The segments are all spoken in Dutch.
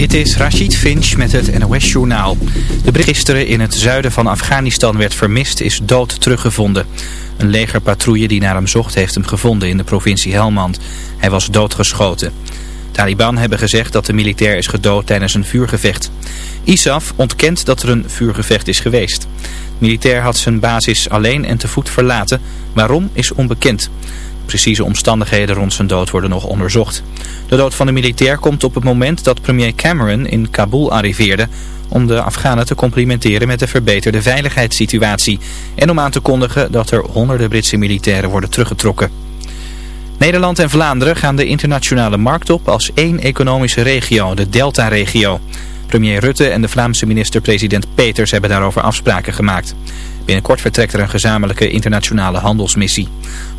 Dit is Rashid Finch met het NOS-journaal. De Brit gisteren in het zuiden van Afghanistan werd vermist is dood teruggevonden. Een legerpatrouille die naar hem zocht heeft hem gevonden in de provincie Helmand. Hij was doodgeschoten. Taliban hebben gezegd dat de militair is gedood tijdens een vuurgevecht. ISAF ontkent dat er een vuurgevecht is geweest. De militair had zijn basis alleen en te voet verlaten. Waarom is onbekend. Precieze omstandigheden rond zijn dood worden nog onderzocht. De dood van de militair komt op het moment dat premier Cameron in Kabul arriveerde om de Afghanen te complimenteren met de verbeterde veiligheidssituatie en om aan te kondigen dat er honderden Britse militairen worden teruggetrokken. Nederland en Vlaanderen gaan de internationale markt op als één economische regio, de Delta-regio. Premier Rutte en de Vlaamse minister-president Peters hebben daarover afspraken gemaakt. Binnenkort vertrekt er een gezamenlijke internationale handelsmissie.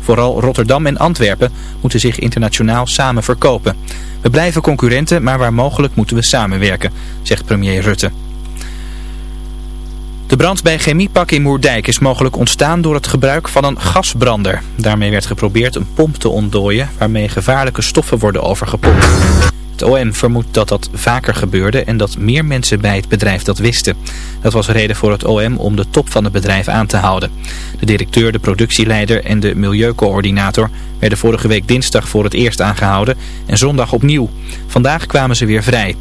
Vooral Rotterdam en Antwerpen moeten zich internationaal samen verkopen. We blijven concurrenten, maar waar mogelijk moeten we samenwerken, zegt premier Rutte. De brand bij Chemiepak in Moerdijk is mogelijk ontstaan door het gebruik van een gasbrander. Daarmee werd geprobeerd een pomp te ontdooien waarmee gevaarlijke stoffen worden overgepompt. Het OM vermoedt dat dat vaker gebeurde en dat meer mensen bij het bedrijf dat wisten. Dat was reden voor het OM om de top van het bedrijf aan te houden. De directeur, de productieleider en de milieucoördinator werden vorige week dinsdag voor het eerst aangehouden en zondag opnieuw. Vandaag kwamen ze weer vrij.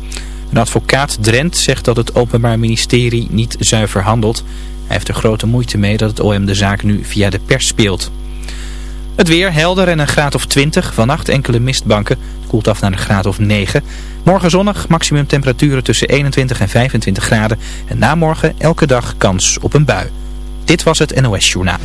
Een advocaat Drent zegt dat het Openbaar Ministerie niet zuiver handelt. Hij heeft er grote moeite mee dat het OM de zaak nu via de pers speelt. Het weer helder en een graad of 20. Vannacht enkele mistbanken. Koelt af naar een graad of 9. Morgen zonnig, maximum temperaturen tussen 21 en 25 graden. En na morgen elke dag kans op een bui. Dit was het NOS Journaal.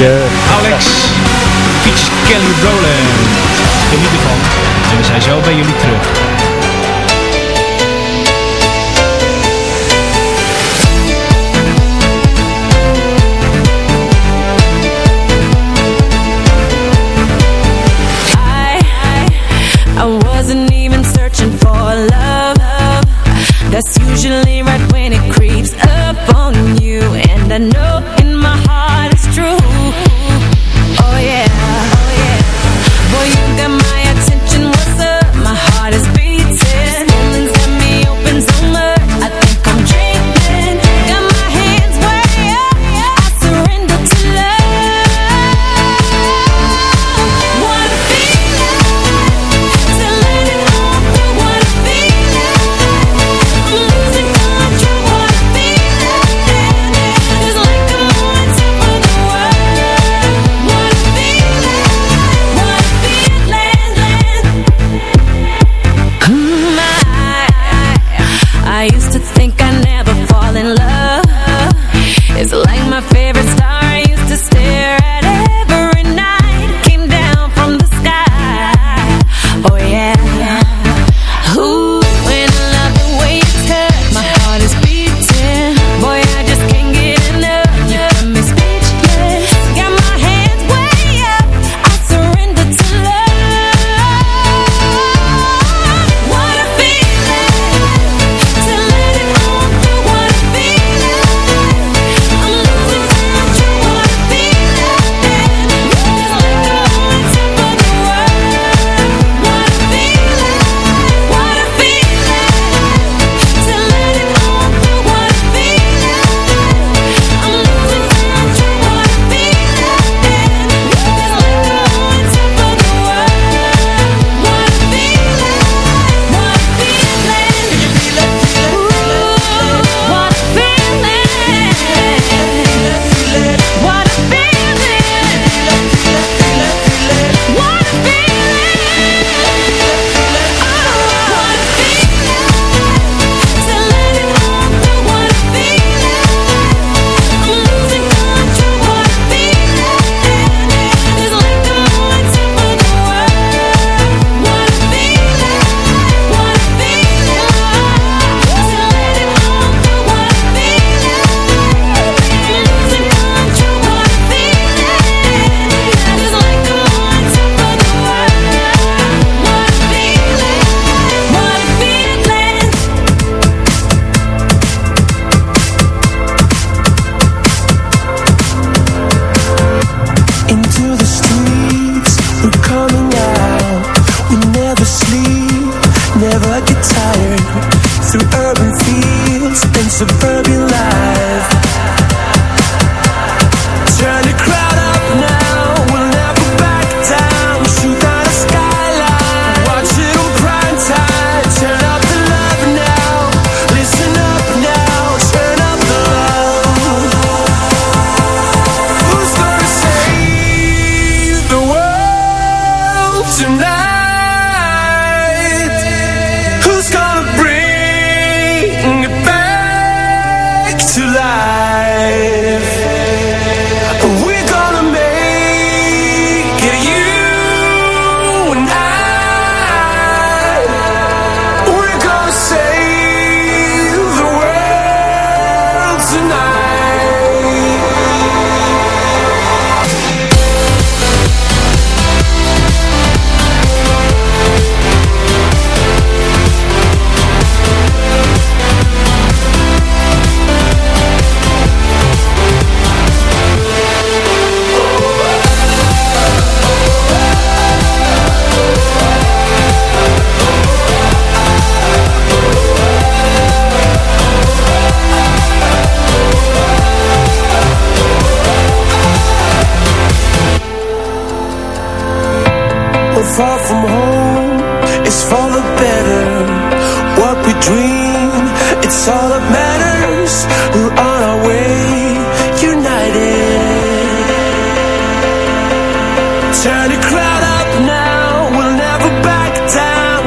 Alex, Fiets Kelly Rowland. Geniet ervan. En we zijn zo bij jullie terug.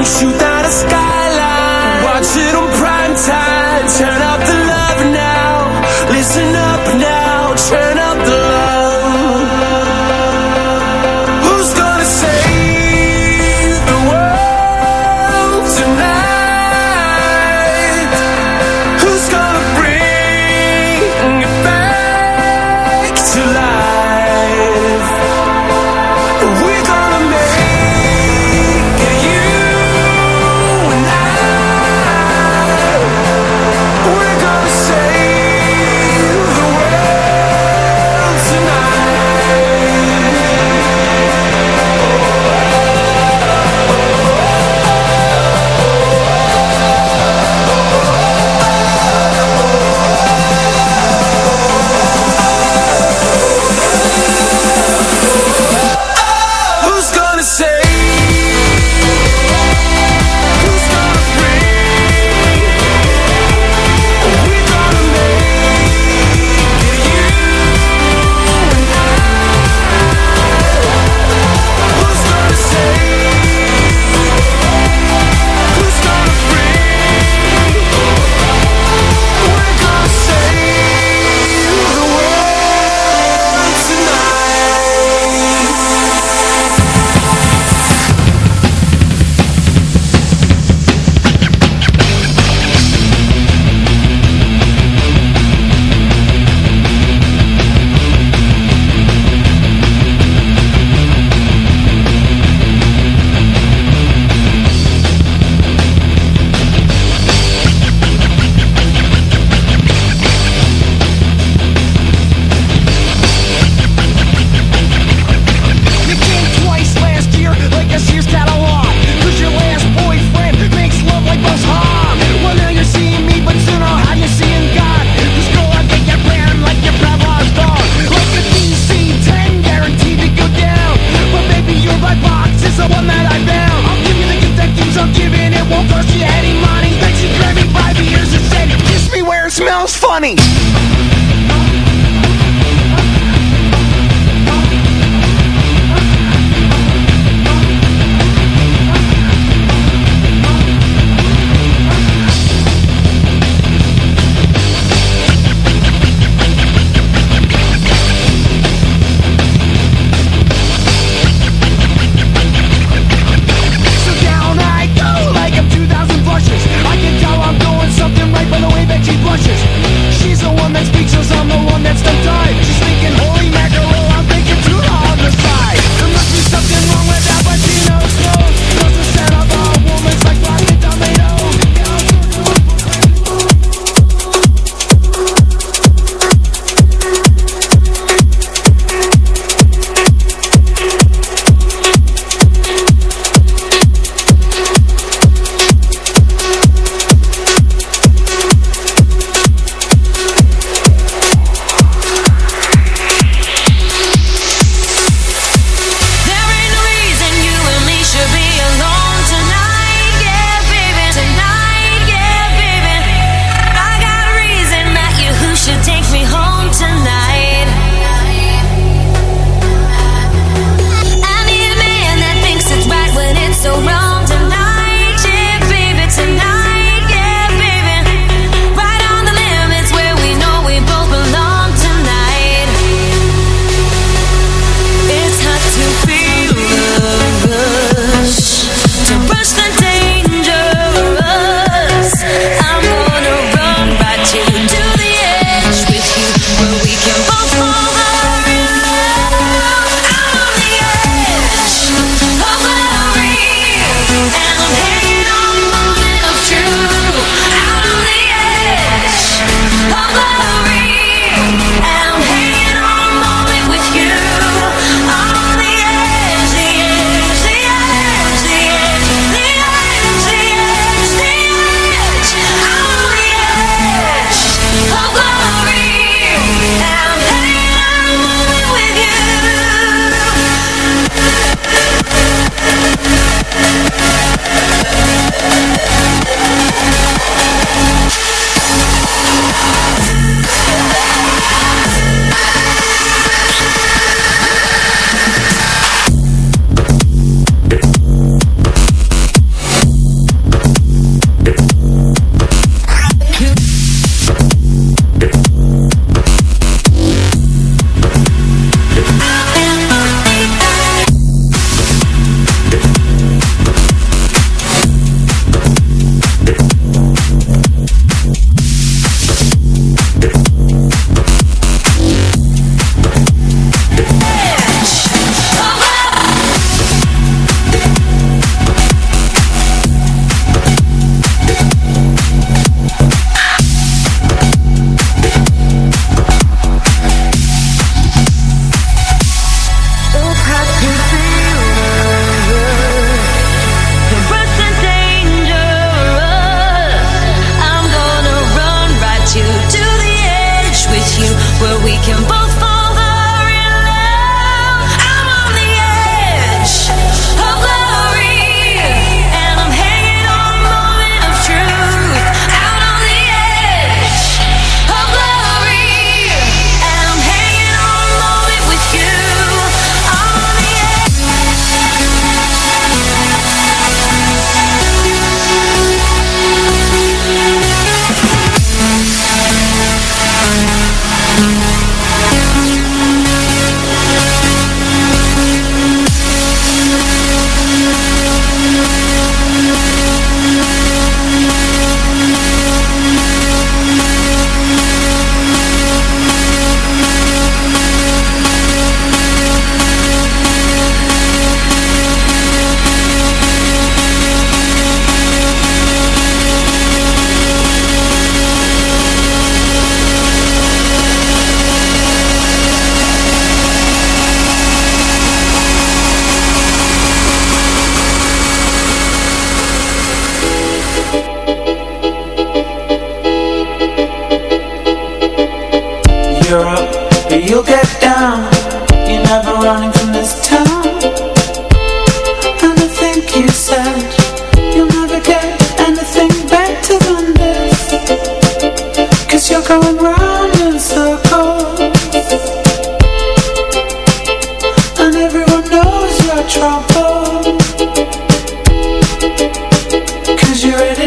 She's a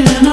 zal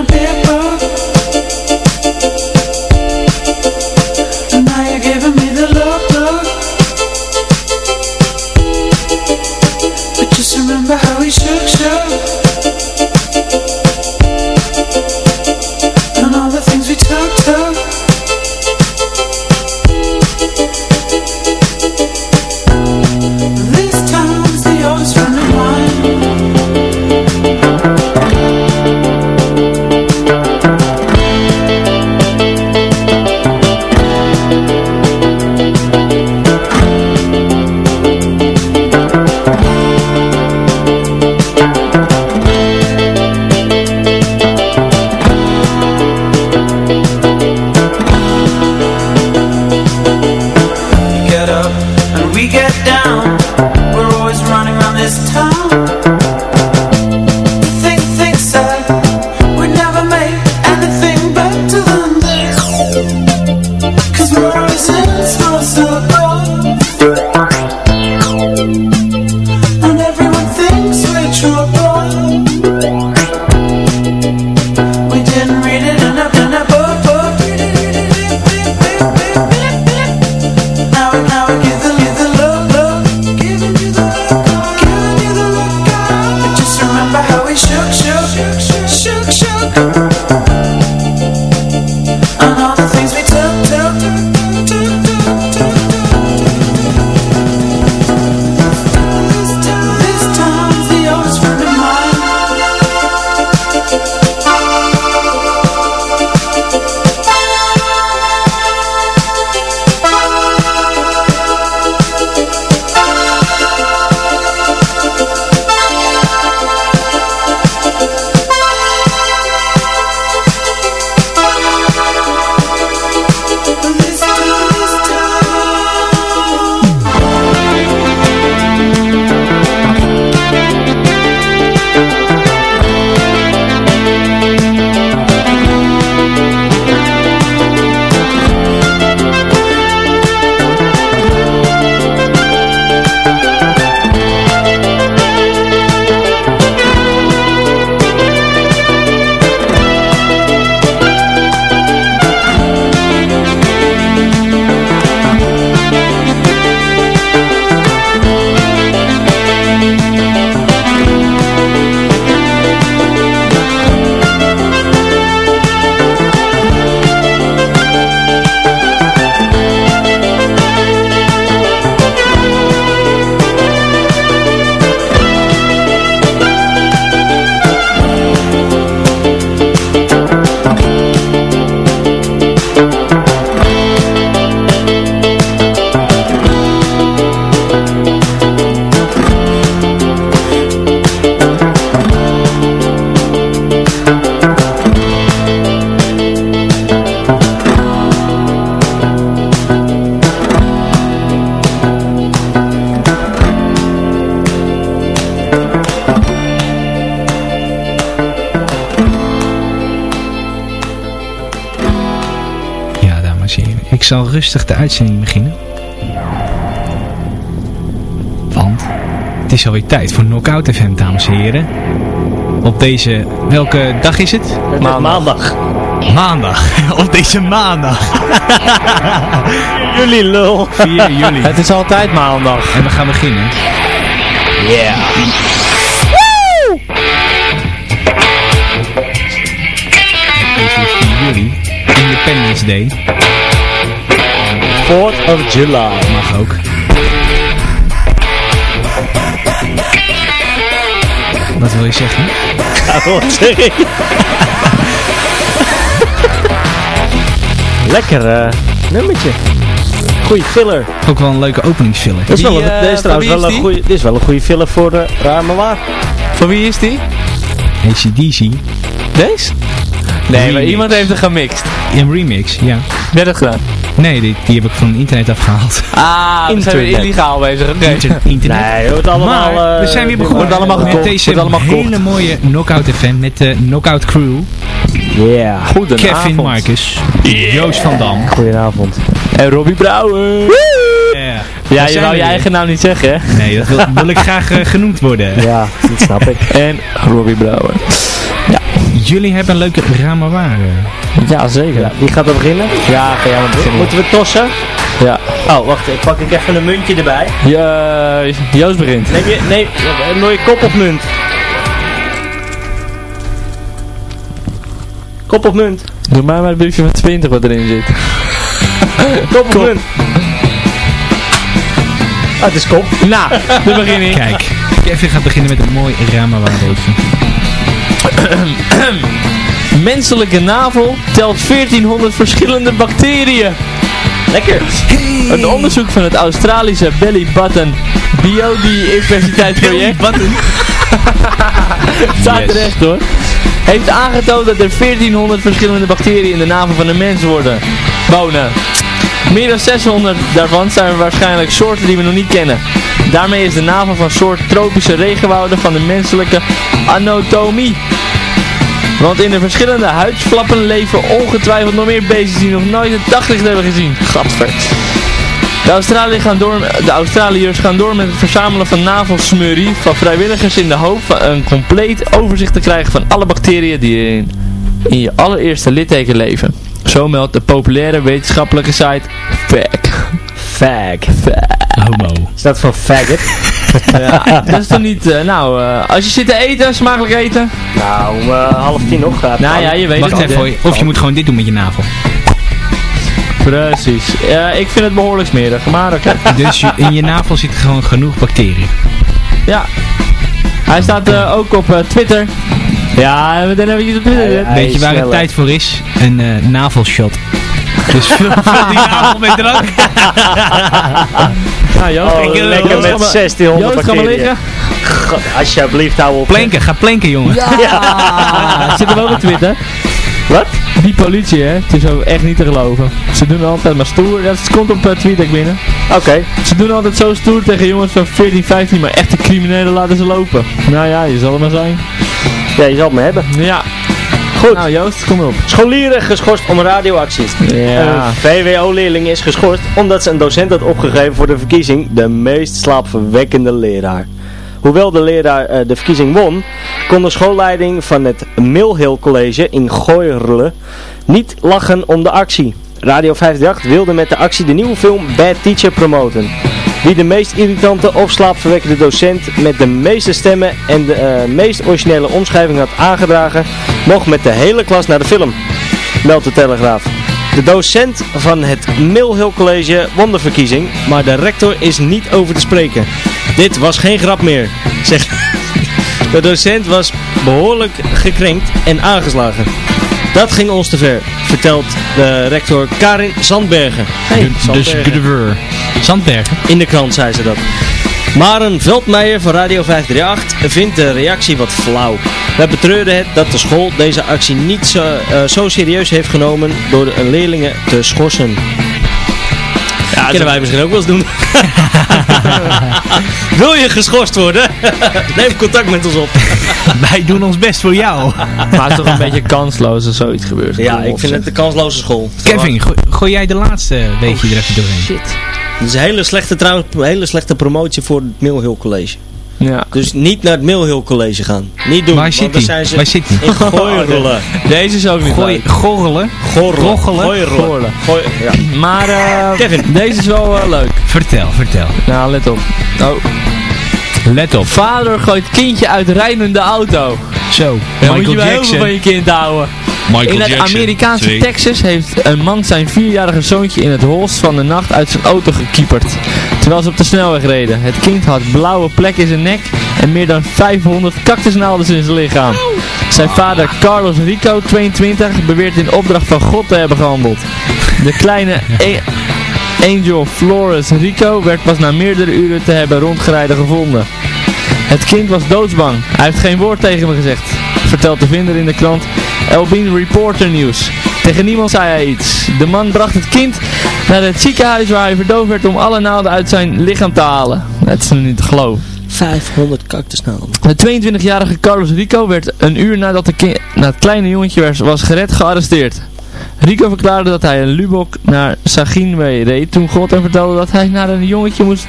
rustig de uitzending beginnen. Want het is alweer tijd voor Knockout FM, dames en heren. Op deze, welke dag is het? Maandag. Maandag. Op deze maandag. Jullie lul. 4 juli. Het is altijd maandag. En we gaan beginnen. Yeah. Deze is 4 juli. Independence Day. 4th of July. Mag ook. Wat wil je zeggen? Ja, wat zeg ik? Lekker uh, nummertje. Goeie filler. Ook wel een leuke openingsfiller. Dit is, wel, uh, deze trouwens wel een goeie, dit is wel een goede filler voor de Ruime Waar. Van wie is die? ACDC. Deze? Nee, maar iemand heeft er gemixt. Een remix, ja. Dat gedaan? Nee, die, die heb ik van internet afgehaald. Ah, we zijn weer illegaal bezig. Okay. Inter internet. Nee, het allemaal... Maar we zijn weer begonnen wordt allemaal met deze wordt allemaal hele mooie Knockout FM met de Knockout Crew. Yeah. Goedenavond. Kevin Marcus. Joost van Dam. Goedenavond. En Robbie Brouwer. Ja, Ja, je wou we je eigen naam niet zeggen, hè? Nee, dat wil, wil ik graag eh, genoemd worden. Ja, dat snap ik. En Robbie Brouwer. Jullie hebben een leuke ramawaren. Ja, zeker. Ja, wie gaat er beginnen? Ja, ga jij maar beginnen. Moeten we tossen? Ja. Oh, wacht. Ik pak ik even een muntje erbij. Ja, Joost begint. Neem je, nee, een mooie kop of munt? Kop of munt? Doe mij maar het briefje van 20 wat erin zit. Kop of munt? Ah, het is kop. Nou, dan begin ik. Kijk, Kevin gaat beginnen met een mooi ramawarenbootje. Menselijke navel telt 1400 verschillende bacteriën. Lekker. Een onderzoek van het Australische Belly Button Biodiversiteit Project staat Yes. terecht hoor. Heeft aangetoond dat er 1400 verschillende bacteriën in de navel van de mens worden, wonen. Meer dan 600 daarvan zijn waarschijnlijk soorten die we nog niet kennen. Daarmee is de navel van soort tropische regenwouden van de menselijke anatomie. Want in de verschillende huidsflappen leven ongetwijfeld nog meer beestjes die nog nooit het daglicht hebben gezien. Gadver. De, Australiërs gaan door, de Australiërs gaan door met het verzamelen van navelsmurrie van vrijwilligers in de hoop van een compleet overzicht te krijgen van alle bacteriën die in, in je allereerste litteken leven. Zo meldt de populaire wetenschappelijke site FAQ. Fag. Homo. Is dat van faggot? Ja, dat is toch niet, eh, nou, eh, als je zit te eten, smakelijk eten. Nou, om eh, half tien nog gaat. Nou ja, je weet Wacht het even, hoor. hè. of je moet gewoon dit doen met je navel. Precies. Ja, ik vind het behoorlijk smerig, maar oké. Dus je- in je navel zitten gewoon genoeg bacteriën. Ja. Hij staat eh, ook op eh, Twitter. Ja, we hebben iets op Twitter. Weet je waar het tijd voor is? Een navelshot. Dus vul, vul die navel met drank. Nou, Joost, Oh, ik- lekker Joost, met ga maar- 1600 Joost, ga maar bacteriën. liggen. God, alsjeblieft, hou op. Planken, ga planken jongen. Ja, het zit ook op Twitter. Wat? Die politie, hè. Het is ook echt niet te geloven. Ze doen altijd maar stoer. Dat komt op uh, TweetDeck binnen. Oké. Ze doen altijd zo stoer tegen jongens van 14, 15, maar echte criminelen laten ze lopen. Nou ja, je zal het maar zijn. Ja, je zal het me hebben. Ja. Goed. Nou Joost, kom op. Scholieren geschorst om radioactie. Ja. Een VWO-leerling is geschorst omdat ze een docent had opgegeven voor de verkiezing de meest slaapverwekkende leraar. Hoewel de leraar eh, de verkiezing won, kon de schoolleiding van het Millhill College in Gooierle niet lachen om de actie. Radio 538 wilde met de actie de nieuwe film Bad Teacher promoten. Wie de meest irritante of slaapverwekkende docent met de meeste stemmen en de eh, meest originele omschrijving had aangedragen, mocht met de hele klas naar de film meldt de Telegraaf. De docent van het Millhill College won de verkiezing, maar de rector is niet over te spreken. Dit was geen grap meer, zegt de docent was behoorlijk gekrenkt en aangeslagen. Dat ging ons te ver, vertelt de rector Karin Zandbergen. Hey, Dus Zandbergen. Gudeveur. Zandbergen. In de krant zei ze dat. Maren Veldmeijer van Radio 538 vindt de reactie wat flauw. We betreuren het dat de school deze actie niet zo, eh, zo serieus heeft genomen door de leerlingen te schorsen. Ja, kunnen wij misschien ook wel eens doen. Wil je geschorst worden? Neem contact met ons op. Wij doen ons best voor jou. Maar het is toch een beetje kansloos als zoiets gebeurt. Ja, ik vind het een kansloze school. Kevin, gooi, gooi jij de laatste weetje er even doorheen. Shit. Het is een hele slechte, trouwens, een hele slechte promotie voor het Millhill College. Ja. Dus niet naar het Millhill College gaan. Niet doen. Waar zit zijn ze Waar zit in Gooierullen. Deze is ook niet Gooi, leuk. gorrelen. Gorrelen. Gooi- ja. Maar eh, Kevin. deze is wel eh, leuk. Vertel, vertel. Nou, let op. Oh. Let op. Vader gooit kindje uit rijdende auto. Zo, Dan moet je Michael wel heel veel van je kind houden. Michael In het Jackson. Amerikaanse Twee. Texas heeft een man zijn vierjarige zoontje in het holst van de nacht uit zijn auto gekieperd. Terwijl ze op de snelweg reden. Het kind had blauwe plekken in zijn nek en meer dan 500 cactusnaalden in zijn lichaam. Zijn vader Carlos Rico, 22, beweert in opdracht van God te hebben gehandeld. De kleine Angel Flores Rico werd pas na meerdere uren te hebben rondgereden gevonden. Het kind was doodsbang. Hij heeft geen woord tegen me gezegd. Vertelt de vinder in de krant Elbin Reporter News. Tegen niemand zei hij iets. De man bracht het kind naar het ziekenhuis waar hij verdoofd werd om alle naalden uit zijn lichaam te halen. Het is nog niet te geloven. 500 cactusnaalden. De 22-jarige Carlos Rico werd een uur nadat, de na het kleine jongetje was, was gered gearresteerd. Rico verklaarde dat hij in Lubok naar Saginwe reed toen God hem vertelde dat hij naar een jongetje moest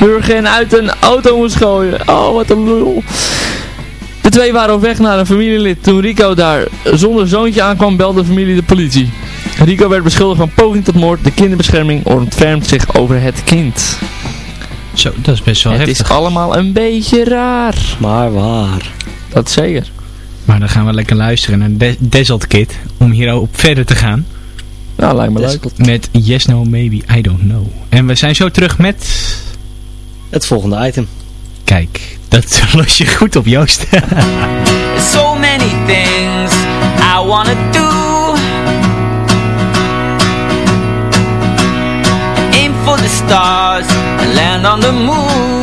burgen en uit een auto moest gooien. Oh, wat een lul. De twee waren op weg naar een familielid. Toen Rico daar zonder zoontje aankwam, belde de familie de politie. Rico werd beschuldigd van poging tot moord. De kinderbescherming ontfermt zich over het kind. Zo, dat is best wel het heftig. is allemaal een beetje raar. Maar waar? Dat zeker. Maar dan gaan we lekker luisteren naar De Desert Kid. Om hierop verder te gaan. Nou, lijkt me leuk. Met Yes, No, Maybe, I Don't Know. En we zijn zo terug met... Het volgende item. Kijk, dat los je goed op Joost. So many things I wanna do. Aim for the stars and land on the moon.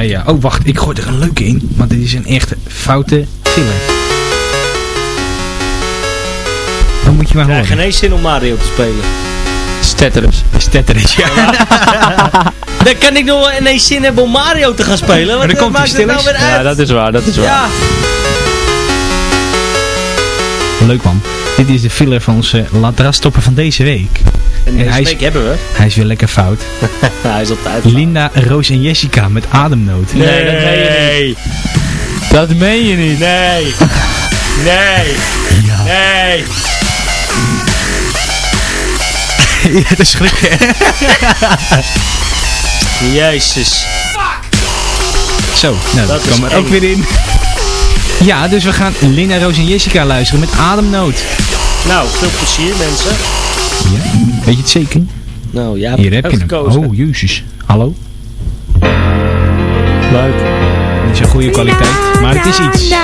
Ja. Ja. Oh, wacht. Ik gooi er een leuke in. Want dit is een echte foute filler. Dan moet je maar Ik krijg horen. geen zin om Mario te spelen. Tetris. Is Tetris, ja. Dan kan ik nog wel ineens zin hebben om Mario te gaan spelen. Wat dan komt maakt hij het nou stil weer eens. uit? Ja, dat is waar, dat is waar. Ja. Leuk man. Dit is de filler van onze ladrastopper van deze week. En deze hij is- week hebben we. Hij is weer lekker fout. Hij is altijd Linda, Roos en Jessica met ademnood. Nee, dat meen je niet. Dat meen je niet. Nee. Nee. Ja. Nee. ja, dat is schrik hè. Jezus. Zo, nou dat Dat is kwam er eng. ook weer in. Ja, dus we gaan Linda, Roos en Jessica luisteren met ademnood. Nou, veel plezier mensen. Ja, weet je het zeker? Nou, ja, Hier heb je hem. gekozen. Oh, jezus. Hallo? Leuk. Dit is een goede kwaliteit, maar het is iets.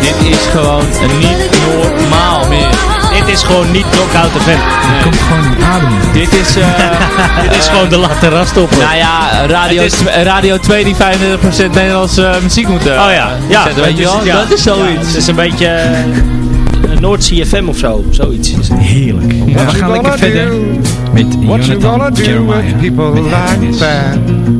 Dit is gewoon niet normaal meer. Dit is gewoon niet Knockout FM. Het komt gewoon in adem. Dit is, eh Dit is gewoon de latte rastopper. nou ja, Radio, is- Radio 2 die 35% Nederlandse eh, muziek moet eh, Oh ja, ja. zetten, weet je wel? ja. Dat is Ja, zoiets. het is een beetje Noord CFM of zo, zoiets. Heerlijk. Ja, we What gaan you lekker gonna verder do? met What you gonna Jonathan do Jeremiah. with people met like that?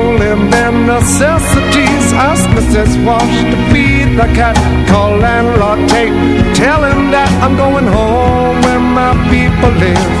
them necessities. Ask Mrs. Wash, to feed the cat. Call landlord Tate. Tell him that I'm going home where my people live.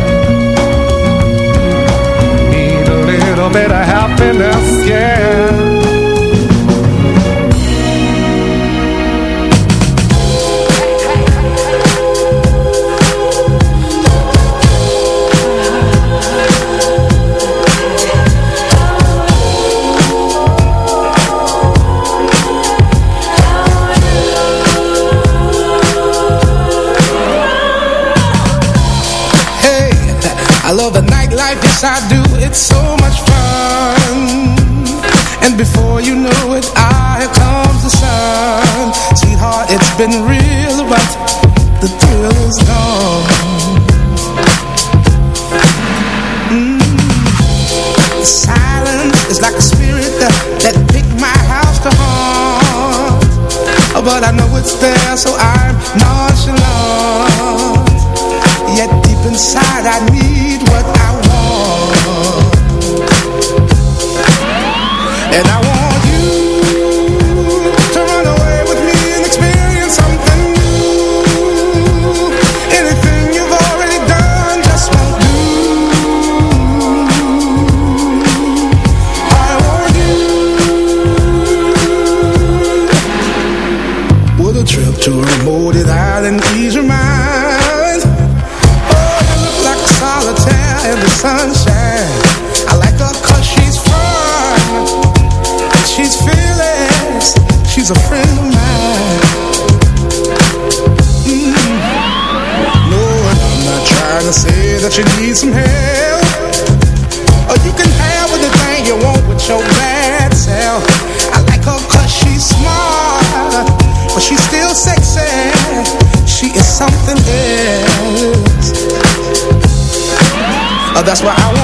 girl. That's why I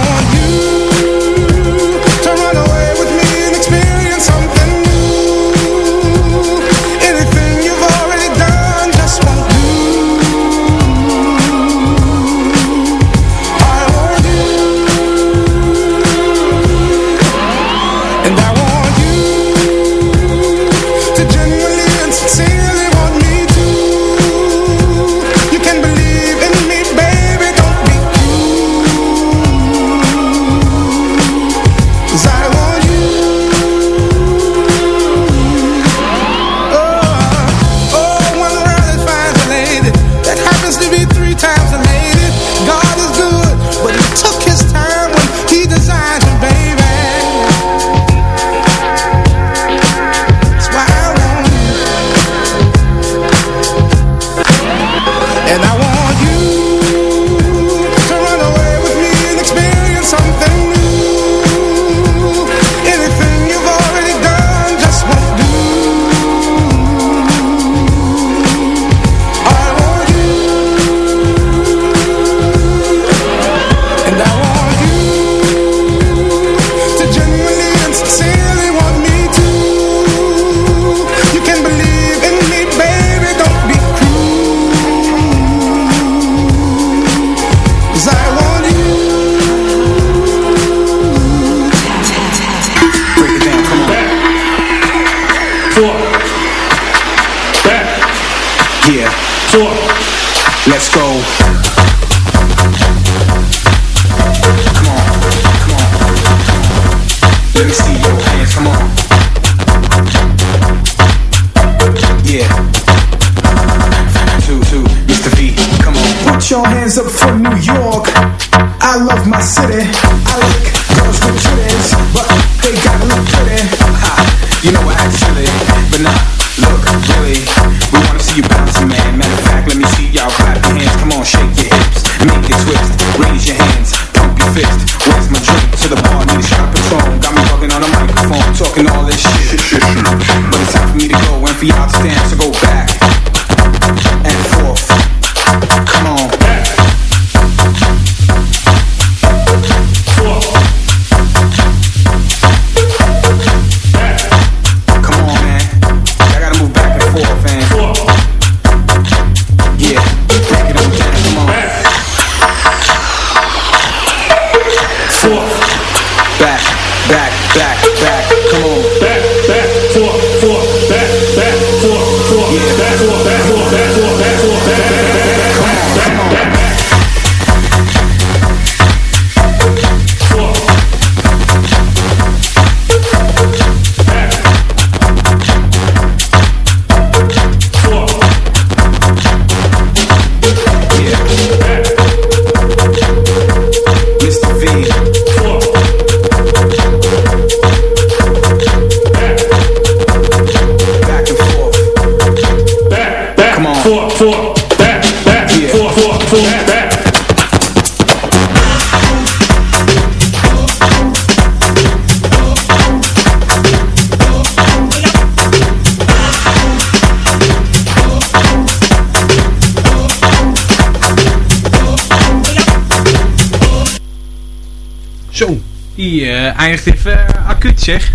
eindigt even eh, acuut zeg.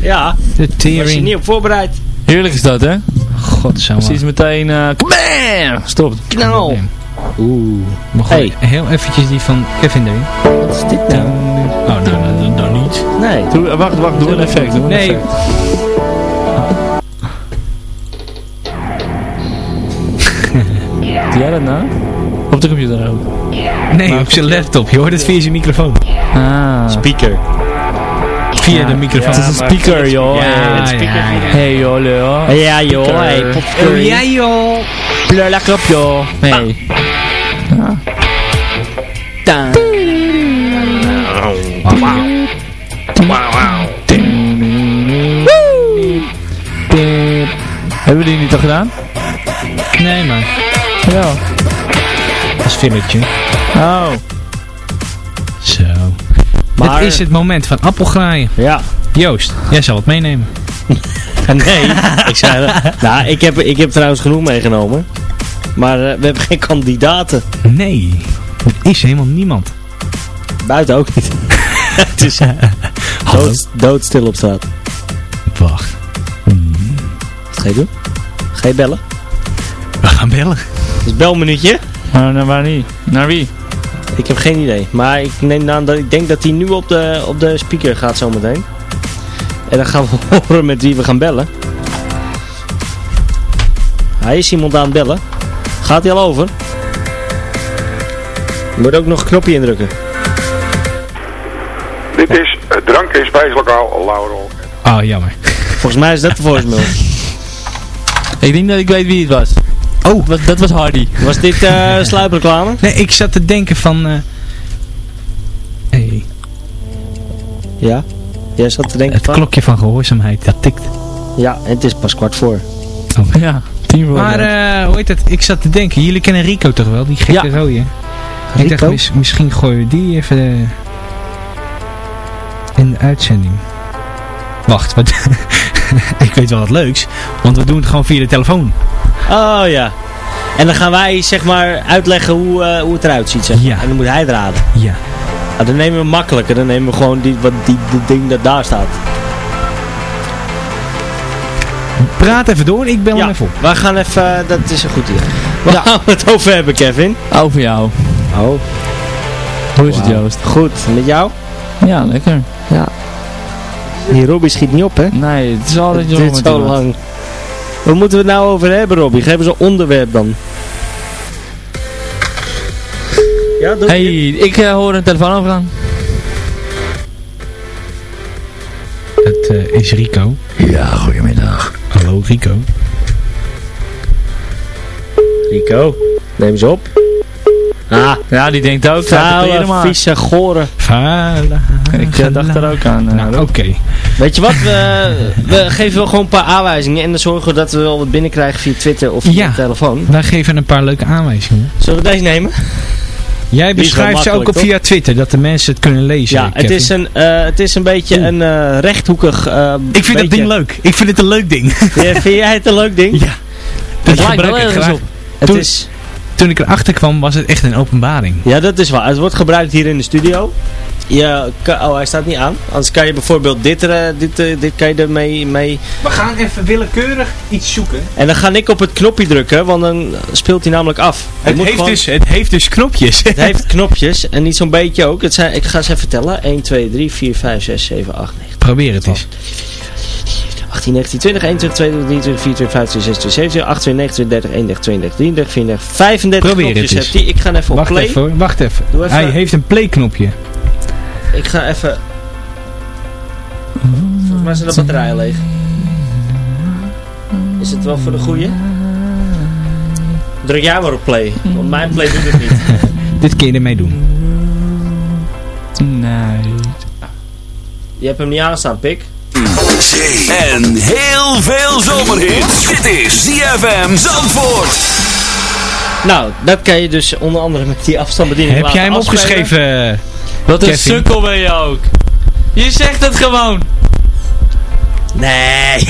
Ja, De was je niet op voorbereid. Heerlijk is dat, hè? Godsamme. Precies meteen... eh bam! Stop. Knal. Oeh. Maar Hey. heel eventjes die van Kevin erin. Wat is dit nou? Oh, nou, dan, dan niet. Nee. Doe, eh, wacht, wacht. Doe een effect. Doe een Nee. effect. Doe jij dat nou? Op de computer ook. Nee, op zijn laptop. Je hoort het via zijn microfoon. Ah. Speaker. Via de microfoon. Het is een speaker, joh. Ja, Hey, ja, ja. Hey, joh, lul. Ja joh, Speaker. hey, Oh, popcorn. ja joh. Pleur lekker op, joh. Hey. Hebben we die niet al gedaan? Nee man, Ja. dat is filletje. Oh. Maar- Dit is het moment van appelgraaien. Ja. Joost, jij zal het meenemen. Nee, ik zei Nou, ik heb, ik heb trouwens genoeg meegenomen. Maar eh, we hebben geen kandidaten. Nee, er is helemaal niemand. Buiten ook niet. Het is dood, doodstil op straat. Wacht, Wat ga je doen? Ga je bellen? we gaan bellen. Dus belminuutje. Maar naar waar niet? Naar wie? Ik heb geen idee. Maar ik neem aan dat ik denk dat hij nu op de, op de speaker gaat zometeen. En dan gaan we horen met wie we gaan bellen. Hij is iemand aan het bellen. Gaat hij al over? Je moet ook nog een knopje indrukken. Dit is het drank- en spijslokaal Laurel. Oh, jammer. Volgens mij is dat de voicemail. Ik denk dat ik weet wie het was. Oh. Dat, dat was Hardy. Was dit eh sluipreclame? Nee, ik zat te denken van... eh hey, Ja. Jij zat te denken het van? klokje van gehoorzaamheid, dat tikt. Ja, en het is pas kwart voor. Ja, tien voor. Maar eh, hoe heet het? Ik zat te denken, jullie kennen Rico toch wel? Die gekke Ja. rode. Ik dacht, mis- misschien gooien we die even in de uitzending. Wacht, wat? ik weet wel wat leuks. Want we doen het gewoon via de telefoon. Oh ja. En dan gaan wij zeg maar uitleggen hoe, eh, hoe het eruit ziet. Zeg. maar. Ja. En dan moet hij het raden. Ja. Ah, dan nemen we makkelijker. Dan nemen we gewoon die, wat, die, die ding dat daar staat. Praat even door, ik bel hem Ja, even op. we gaan even... eh, dat is een goed idee. Waar gaan we het over hebben, Kevin? Over jou. Oh, Hoe is het. Joost? Goed. Met jou? Ja, lekker. Die Robbie schiet niet op, hè? Nee, het is altijd Het zo duurt zo lang. Waar moeten we het nou over hebben, Robbie? Geef eens een onderwerp dan. Ja, doe Hey, ik eh, hoor een telefoon overgaan. Het eh, is Rico. Ja, goedemiddag. Hallo Rico. Rico, neem ze op. Ah, Ja, die denkt ook. Vuile, vieze, gore. Vala. Ik eh, dacht er ook aan. eh, Nou, oké. Weet je wat, we, we geven wel gewoon een paar aanwijzingen en dan zorgen we dat we wel wat binnenkrijgen via Twitter of via Ja. de telefoon. Wij geven een paar leuke aanwijzingen. Zullen we deze nemen? Jij wel beschrijft ze ook op via Twitter, dat de mensen het kunnen lezen. Ja, het is, een, eh, het is een beetje Oeh. een eh, rechthoekig... eh, Ik vind dat ding leuk. Ik vind het een leuk ding. Vind, vind jij het een leuk ding? Ja. Dat lijkt wel gebruik ik ergens graag. op. Het Toen- is... Toen ik erachter kwam, was het echt een openbaring. Ja, dat is waar. Het wordt gebruikt hier in de studio. Je oh, hij staat niet aan. Anders kan je bijvoorbeeld dit, eh, dit, eh, dit kan je ermee mee... We gaan even willekeurig iets zoeken. En dan ga ik op het knopje drukken, want dan speelt hij namelijk af. Het moet heeft, gewoon- dus, het heeft dus knopjes. Het heeft knopjes en niet zo'n beetje ook. Het zijn, ik ga ze even tellen. 1, 2, 3, 4, 5, 6, 7, 8, 9, Probeer het eens. 18, 19, 20, 21, 22, 23, 24, 25, 26, 27, 28, 29, 30, 31, 32, 33, 34, 35 Probeer het knopjes eens. heeft hij. Ik ga even op Wacht play. even hoor, wacht even. Doe even- Hij heeft een play knopje. Ik ga even... Volgens mij zijn de batterijen leeg. Is het wel voor de goeie? Druk jij maar op play, want mijn play doet het niet. Dit kun je ermee doen. Nee. Je hebt hem niet aanstaan, pik. Zee en heel veel zomerhits. Dit is ZFM Zandvoort. Nou, dat kan je dus onder andere met die afstandsbediening Heb jij hem afspelen. opgeschreven? Wat een Kevin. sukkel ben je ook. Je zegt het gewoon. Nee.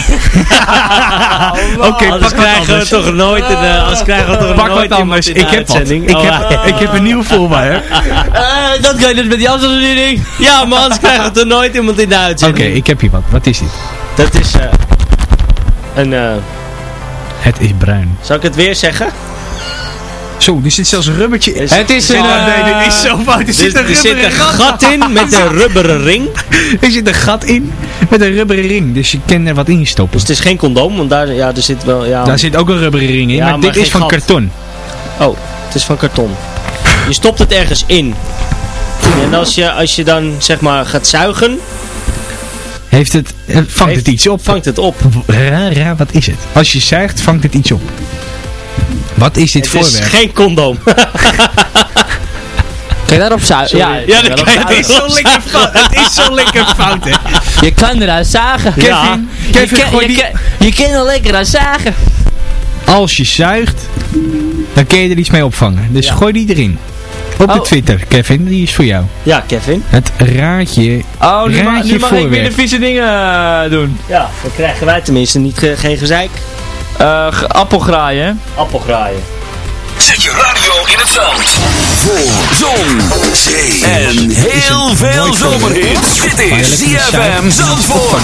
Oké, anders pak krijgen we toch nooit een, eh, anders krijgen we toch Pak nooit wat anders. in Ik de heb wat. uitzending. Ik Oh, heb, ik heb een nieuw voor mij, hè? Eh, dat kan je dus met die afstandsbediening. Ja, maar anders krijgen we toch nooit iemand in de Oké, uitzending. ik heb hier wat. Wat is dit? Dat is eh, een... eh, Het is bruin. zal ik het weer zeggen? Zo, er zit zelfs een rubbertje in. Het is een... Oh, nee, dit is zo fout. Er zit een er zit rubberen een gat. in met een rubberen ring. Er zit een gat in met een rubberen ring. Dus je kan er wat in stoppen. Dus het is geen condoom, want daar, ja, er zit wel... Ja, Daar zit ook een rubberen ring in. Ja, maar, maar dit is van gat. karton. Oh, het is van karton. Je stopt het ergens in. En als je, als je dan zeg maar gaat zuigen, Heeft het, eh, vangt Heeft- het iets op? vangt het op. Raar, raar, wat is het? Als je zuigt, vangt het iets op. Wat is dit Het is voorwerp? geen condoom. Kan je daarop zuigen? Ja, Ja, kan je Het is zo lekker fout. Het is zo lekker fout, hè? Je kan eruit zagen. Kevin, Je Kevin, kan, je, die... kan, je kan er lekker aan zagen. Als je zuigt, dan kun je er iets mee opvangen. Dus Ja. gooi die erin. Op de Oh. Twitter, Kevin, die is voor jou. Ja, Kevin. Het raadje. Oh, nu, ma- Raadje nu mag ik weer de vieze dingen eh, doen. Ja, dan krijgen wij tenminste niet ge- geen gezeik. Eh, ge- appelgraaien? Appelgraaien. Zet je radio in het zand. Voor zon, zee en heel veel zomerhits. Dit is ZFM zuigt. Zandvoort.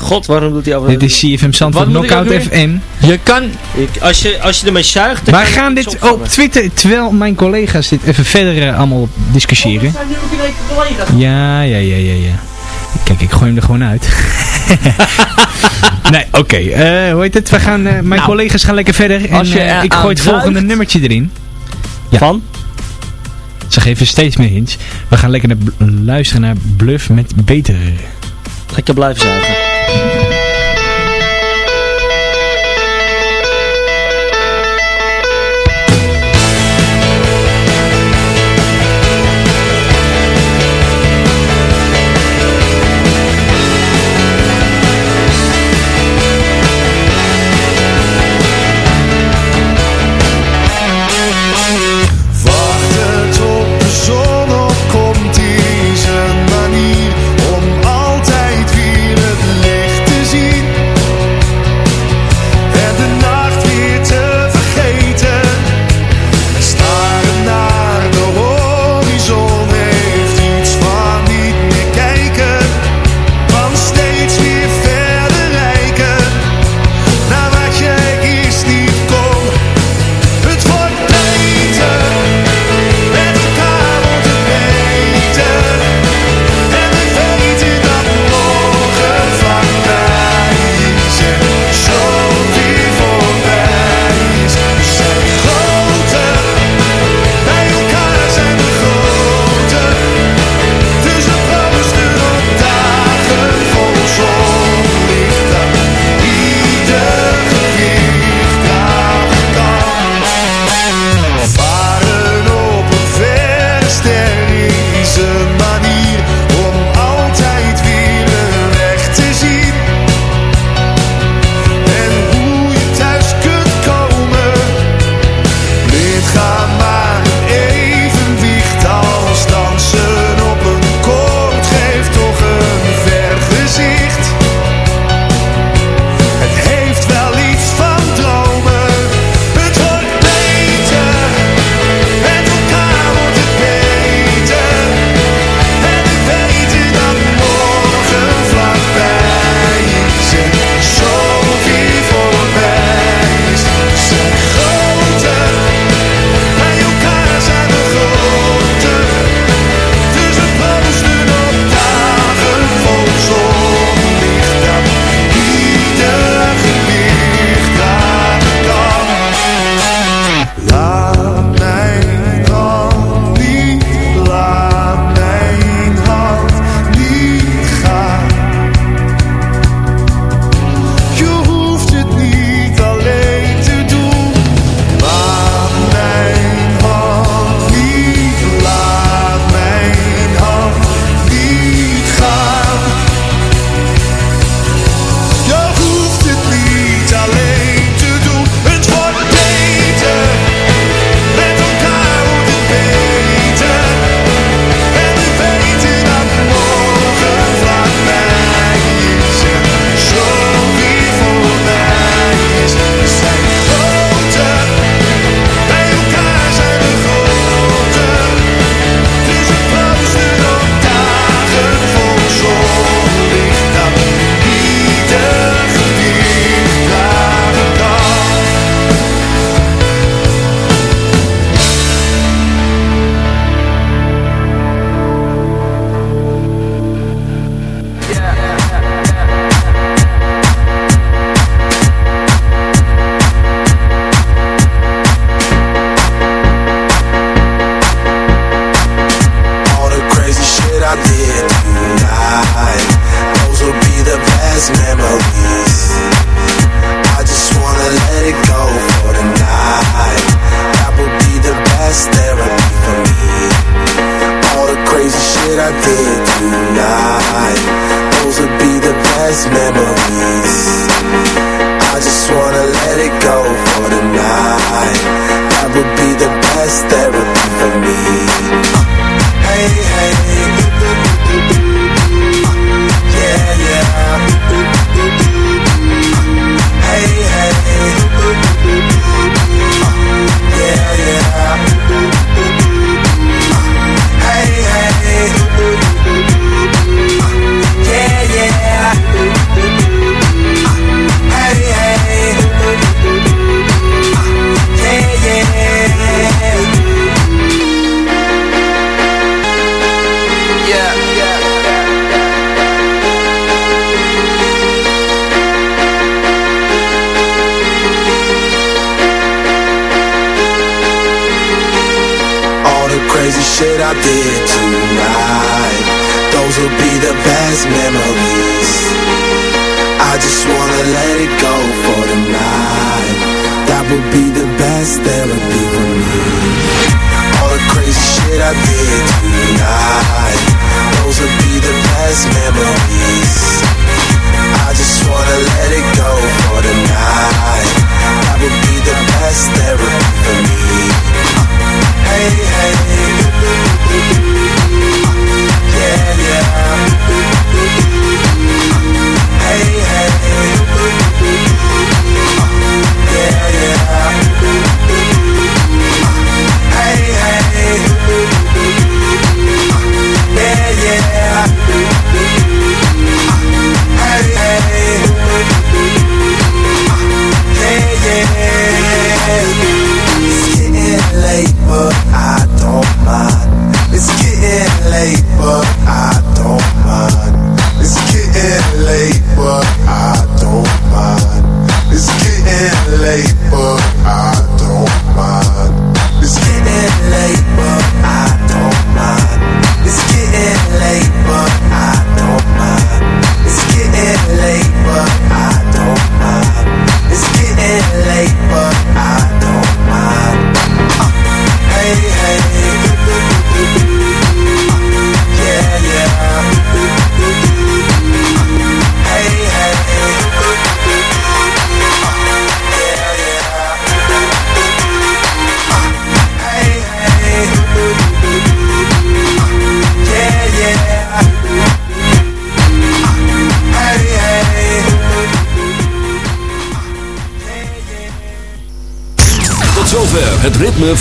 God, waarom doet hij over... Dit is CFM Zandvoort Knockout? FM. Je kan... Ik, als, je, als je ermee zuigt... Wij gaan dit opvangen. op Twitter, terwijl mijn collega's dit even verder eh, allemaal discussiëren. zijn nu ook in collega's. Ja, ja, ja, ja, ja. Kijk, ik gooi hem er gewoon uit. nee, oké. eh, hoe heet het? We gaan, eh, mijn Nou, collega's gaan lekker verder. En je eh, ik gooi het volgende nummertje erin. Ja. Van? Ze geven steeds meer hints. We gaan lekker naar luisteren naar Bluff met Beter. Lekker blijven zuigen.